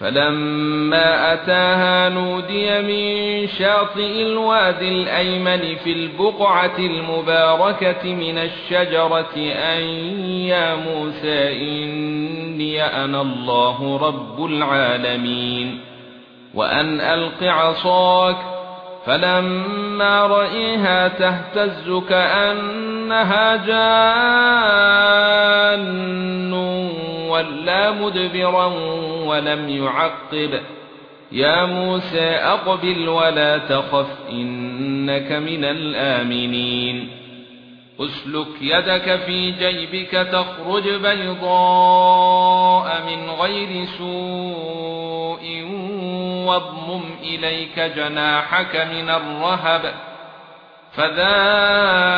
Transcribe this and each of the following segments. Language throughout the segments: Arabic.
فَلَمَّا أَتَاهَا نُودِيَ مِن شَاطِئِ الْوَادِ الْأَيْمَنِ فِي الْبُقْعَةِ الْمُبَارَكَةِ مِنَ الشَّجَرَةِ أَن يَا مُوسَى إِنِّي أَنَا اللَّهُ رَبُّ الْعَالَمِينَ وَأَنْ أَلْقِ عَصَاكَ فَلَمَّا رَأَيْهَا تَهْتَزُّ كَأَنَّهَا جَانٌّ وَلَّى مُدْبِرًا وَلَمْ يُعَقِّبْ. يَا مُوسَى أَقْبِلْ وَلَا تَخَفْ إِنَّكَ مِنَ الْآمِنِينَ. أُسْلُكْ يَدَكَ فِي جَيْبِكَ تَخْرُجْ بَيْضَاءَ مِنْ غَيْرِ سُوءٍ واضمم إليك جناحك من الرهب. فذانك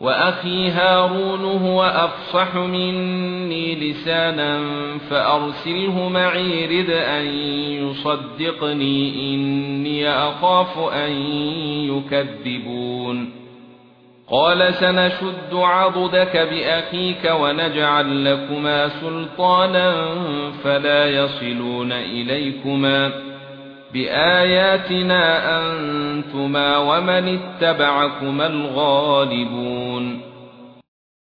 وأخي هارون هو أفصح مني لسانا فأرسله معي رد أن يصدقني إني أخاف أن يكذبون. قال سنشد عضدك بأخيك ونجعل لكما سلطانا فلا يصلون إليكما. بآياتنا أنتما ومن اتبعكما الغالبون